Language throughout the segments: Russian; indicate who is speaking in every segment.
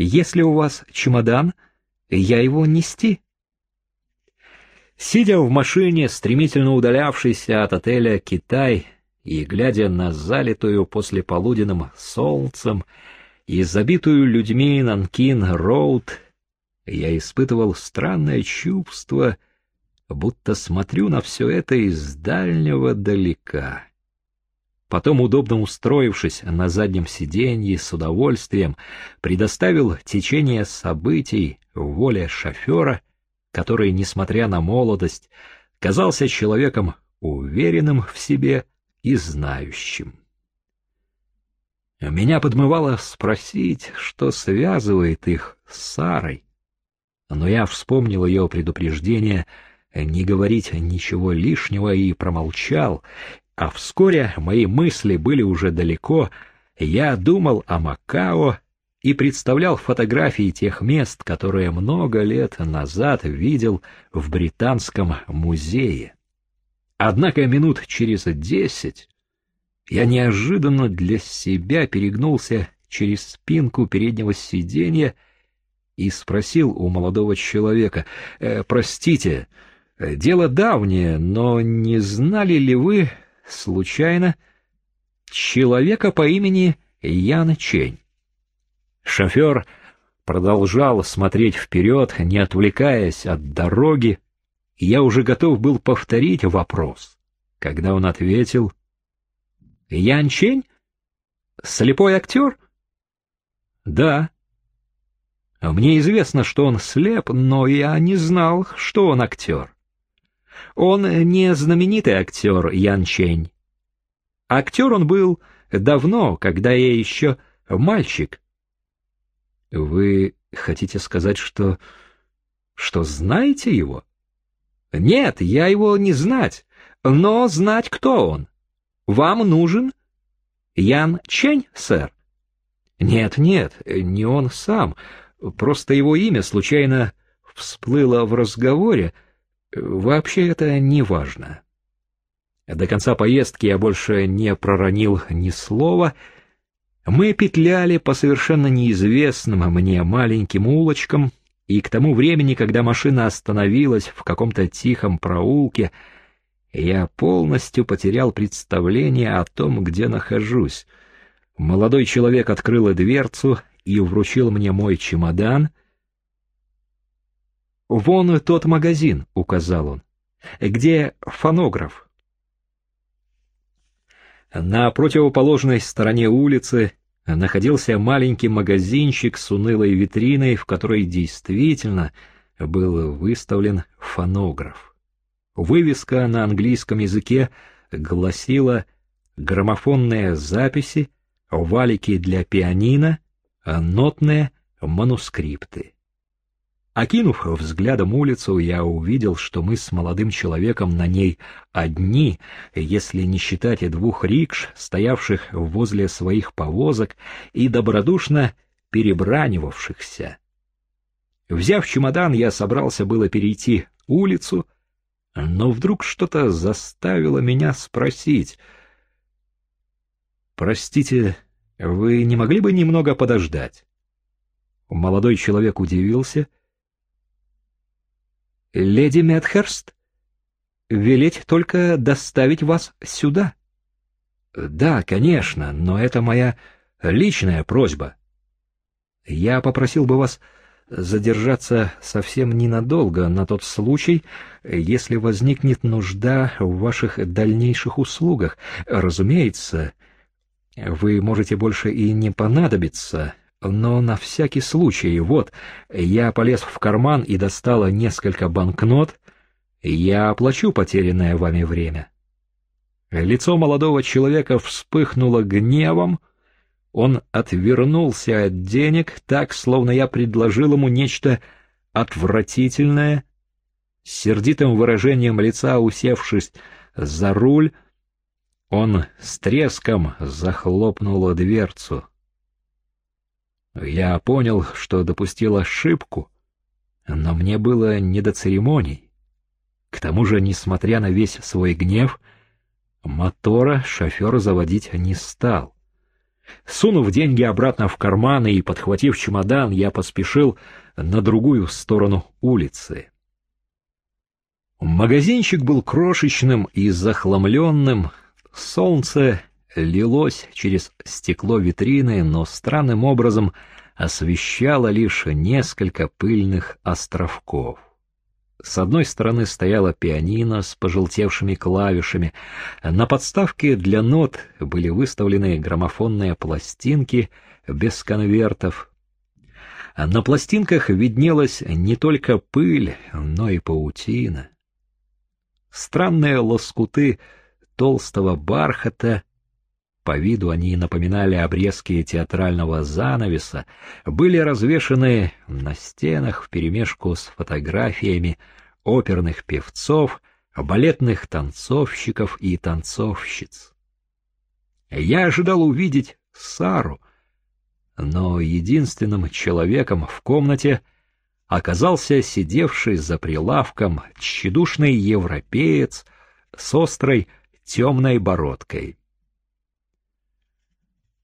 Speaker 1: Если у вас чемодан, я его нести. Сидя в машине, стремительно удалявшейся от отеля «Китай», и глядя на залитую послеполуденным солнцем и забитую людьми Нанкин-Роуд, я испытывал странное чувство, будто смотрю на все это из дальнего далека. Потом, удобно устроившись на заднем сиденье, с удовольствием предоставил течение событий воле шофера, который, несмотря на молодость, казался человеком уверенным в себе и знающим. Меня подмывало спросить, что связывает их с Сарой, но я вспомнил ее предупреждение не говорить ничего лишнего и промолчал, а вскоре мои мысли были уже далеко, я думал о Макао и представлял фотографии тех мест, которые много лет назад видел в Британском музее. Однако минут через десять я неожиданно для себя перегнулся через спинку переднего сиденья и спросил у молодого человека, «Э, «Простите, дело давнее, но не знали ли вы, случайно, человека по имени Ян Чень. Шофер продолжал смотреть вперед, не отвлекаясь от дороги, и я уже готов был повторить вопрос, когда он ответил «Ян Чень? Слепой актер?» «Да». Мне известно, что он слеп, но я не знал, что он актер. Он не знаменитый актер Ян Чень. Актер он был давно, когда я еще мальчик. Вы хотите сказать, что... что знаете его? Нет, я его не знать, но знать, кто он. Вам нужен Ян Чень, сэр? Нет, нет, не он сам, просто его имя случайно всплыло в разговоре, Вообще это не важно. До конца поездки я больше не проронил ни слова. Мы петляли по совершенно неизвестным мне маленьким улочкам, и к тому времени, когда машина остановилась в каком-то тихом проулке, я полностью потерял представление о том, где нахожусь. Молодой человек открыл дверцу и вручил мне мой чемодан — «Вон тот магазин», — указал он, — «где фонограф». На противоположной стороне улицы находился маленький магазинчик с унылой витриной, в которой действительно был выставлен фонограф. Вывеска на английском языке гласила «Граммофонные записи», «Валики для пианино», «Нотные манускрипты». Окинув взглядом улицу, я увидел, что мы с молодым человеком на ней одни, если не считать и двух рикш, стоявших возле своих повозок и добродушно перебранивавшихся. Взяв чемодан, я собрался было перейти улицу, но вдруг что-то заставило меня спросить. «Простите, вы не могли бы немного подождать?» Молодой человек удивился — леди Медхерст, велеть только доставить вас сюда. Да, конечно, но это моя личная просьба. Я попросил бы вас задержаться совсем ненадолго на тот случай, если возникнет нужда в ваших дальнейших услугах. Разумеется, вы можете больше и не понадобиться, но на всякий случай, вот, я полез в карман и достала несколько банкнот, я оплачу потерянное вами время. Лицо молодого человека вспыхнуло гневом, он отвернулся от денег, так, словно я предложил ему нечто отвратительное, с сердитым выражением лица усевшись за руль, он с треском захлопнул дверцу. Я понял, что допустил ошибку, но мне было не до церемоний. К тому же, несмотря на весь свой гнев, мотора шофер заводить не стал. Сунув деньги обратно в карман и подхватив чемодан, я поспешил на другую сторону улицы. Магазинчик был крошечным и захламленным, солнце лилось через стекло витрины, но странным образом освещало лишь несколько пыльных островков. С одной стороны стояла пианино с пожелтевшими клавишами, на подставке для нот были выставлены граммофонные пластинки без конвертов. На пластинках виднелась не только пыль, но и паутина. Странные лоскуты толстого бархата по виду они напоминали обрезки театрального занавеса, были развешаны на стенах вперемешку с фотографиями оперных певцов, балетных танцовщиков и танцовщиц. Я ожидал увидеть Сару, но единственным человеком в комнате оказался сидевший за прилавком тщедушный европеец с острой темной бородкой.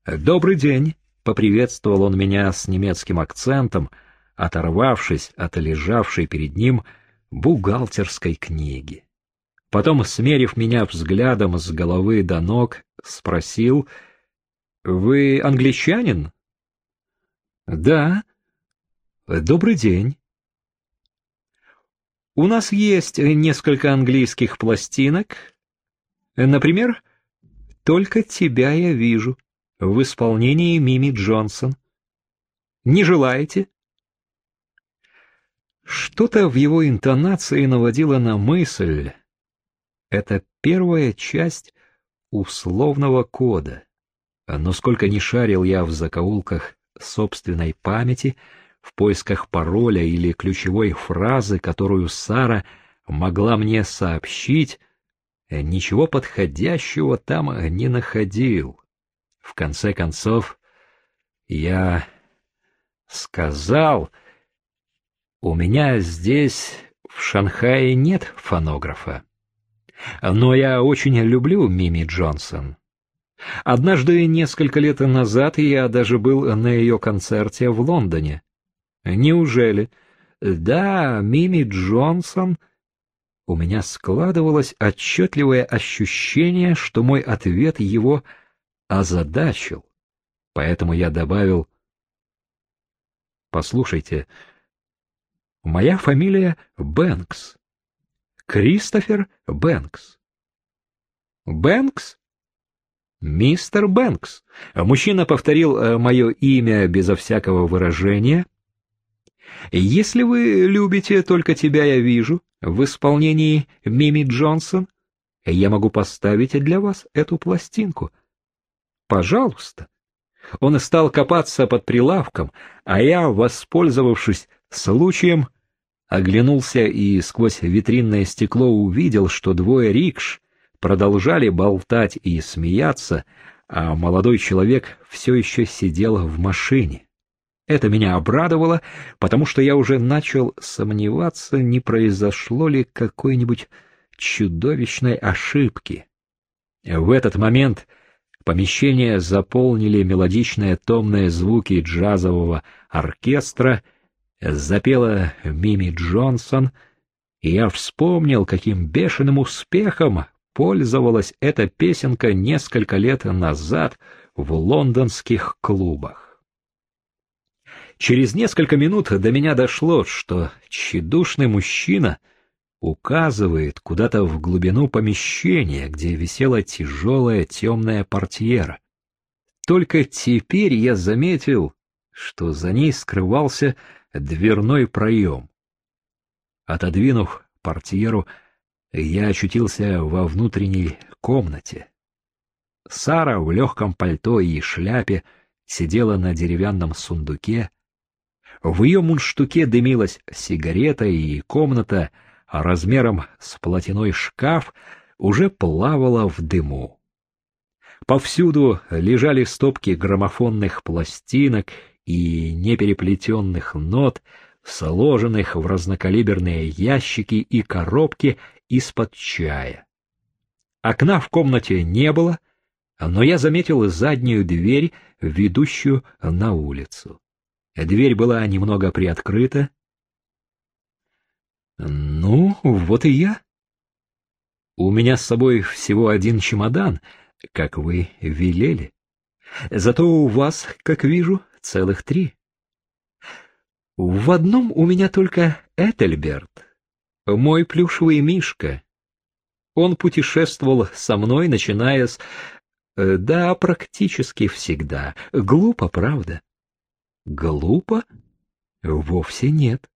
Speaker 1: «Добрый день!» — поприветствовал он меня с немецким акцентом, оторвавшись от лежавшей перед ним бухгалтерской книги. Потом, смерив меня взглядом с головы до ног, спросил, «Вы англичанин?» «Да. Добрый день». «У нас есть несколько английских пластинок. Например, «Только тебя я вижу» в исполнении Мими Джонсон. Не желаете? Что-то в его интонации наводило на мысль. Это первая часть условного кода. Но сколько ни шарил я в закоулках собственной памяти, в поисках пароля или ключевой фразы, которую Сара могла мне сообщить, ничего подходящего там не находил. В конце концов, я сказал, у меня здесь, в Шанхае, нет фонографа. Но я очень люблю Мими Джонсон. Однажды, несколько лет назад, я даже был на ее концерте в Лондоне. Неужели? Да, Мими Джонсон... У меня складывалось отчетливое ощущение, что мой ответ его озадачил. Поэтому я добавил, «Послушайте, моя фамилия Бэнкс. Кристофер Бэнкс». «Бэнкс?» «Мистер Бэнкс». Мужчина повторил э, мое имя безо всякого выражения. «Если вы любите «Только тебя я вижу» в исполнении Мими Джонсон, я могу поставить для вас эту пластинку». Пожалуйста. Он стал копаться под прилавком, а я, воспользовавшись случаем, оглянулся и сквозь витринное стекло увидел, что двое рикш продолжали болтать и смеяться, а молодой человек все еще сидел в машине. Это меня обрадовало, потому что я уже начал сомневаться, не произошло ли какой-нибудь чудовищной ошибки. В этот момент Помещение заполнили мелодичные томные звуки джазового оркестра, запела Мими Джонсон, и я вспомнил, каким бешеным успехом пользовалась эта песенка несколько лет назад в лондонских клубах. Через несколько минут до меня дошло, что тщедушный мужчина — указывает куда-то в глубину помещения, где висела тяжелая темная портьера. Только теперь я заметил, что за ней скрывался дверной проем. Отодвинув портьеру, я очутился во внутренней комнате. Сара в легком пальто и шляпе сидела на деревянном сундуке. В ее мундштуке дымилась сигарета, и комната — размером с платяной шкаф уже плавала в дыму. Повсюду лежали стопки граммофонных пластинок и непереплетенных нот, сложенных в разнокалиберные ящики и коробки из-под чая. Окна в комнате не было, но я заметил заднюю дверь, ведущую на улицу. Дверь была немного приоткрыта. Ну, вот и я. У меня с собой всего один чемодан, как вы велели. Зато у вас, как вижу, целых три. В одном у меня только Этельберт, мой плюшевый мишка. Он путешествовал со мной, начиная с... Э, да, практически всегда. Глупо, правда? Глупо? Вовсе нет.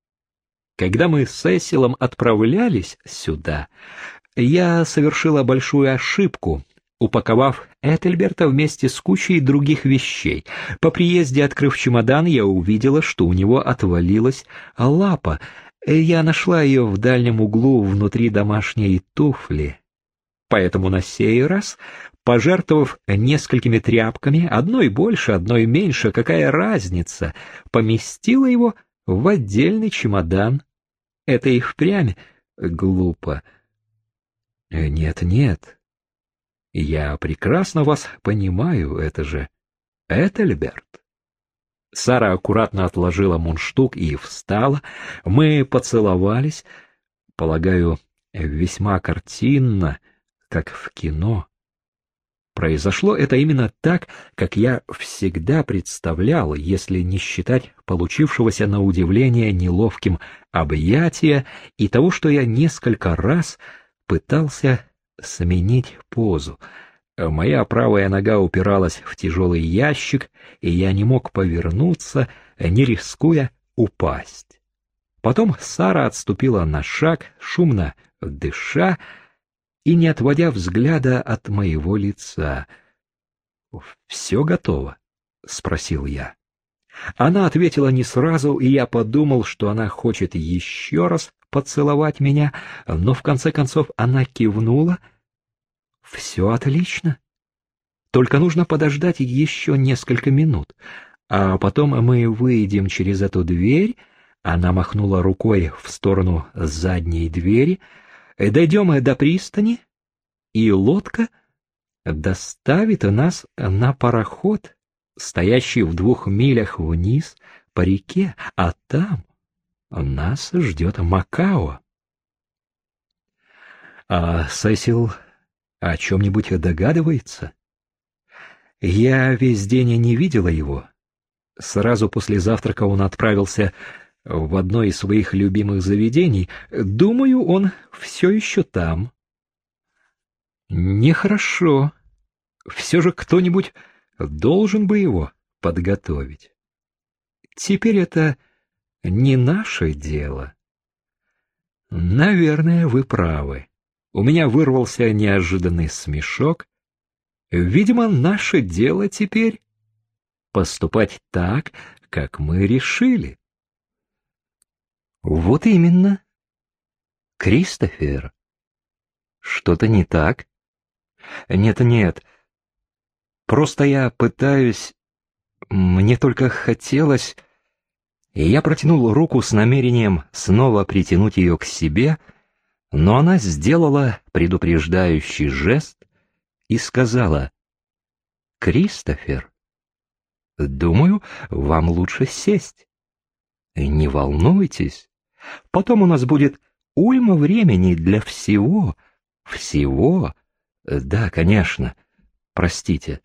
Speaker 1: Когда мы с Сесилом отправлялись сюда, я совершила большую ошибку, упаковав Этельберта вместе с кучей других вещей. По приезде, открыв чемодан, я увидела, что у него отвалилась лапа. Я нашла ее в дальнем углу внутри домашней туфли. Поэтому на сей раз, пожертвовав несколькими тряпками, одной больше, одной меньше, какая разница, поместила его в отдельный чемодан. Это и впрямь глупо. Нет, нет, я прекрасно вас понимаю, это же Этельберт. Сара аккуратно отложила мундштук и встала. Мы поцеловались, полагаю, весьма картинно, как в кино. Произошло это именно так, как я всегда представлял, если не считать получившегося на удивление неловким объятия и того, что я несколько раз пытался сменить позу. Моя правая нога упиралась в тяжелый ящик, и я не мог повернуться, не рискуя упасть. Потом Сара отступила на шаг, шумно дыша и не отводя взгляда от моего лица. «Все готово?» — спросил я. Она ответила не сразу, и я подумал, что она хочет еще раз поцеловать меня, но в конце концов она кивнула. Все отлично. Только нужно подождать еще несколько минут, а потом мы выйдем через эту дверь. Она махнула рукой в сторону задней двери. Дойдем до пристани, и лодка доставит нас на пароход, стоящий в двух милях вниз по реке, а там нас ждет Макао. А Сесил о чем-нибудь догадывается? Я весь день не видела его. Сразу после завтрака он отправился в одно из своих любимых заведений. Думаю, он все еще там. Нехорошо. Все же кто-нибудь должен бы его подготовить. Теперь это не наше дело. Наверное, вы правы. У меня вырвался неожиданный смешок. Видимо, наше дело теперь поступать так, как мы решили. Вот именно. Кристофер. Что-то не так? Нет-нет. Просто я пытаюсь... Мне только хотелось и я протянул руку с намерением снова притянуть ее к себе, но она сделала предупреждающий жест и сказала, «Кристофер, думаю, вам лучше сесть. Не волнуйтесь, потом у нас будет уйма времени для всего, всего. Да, конечно, простите».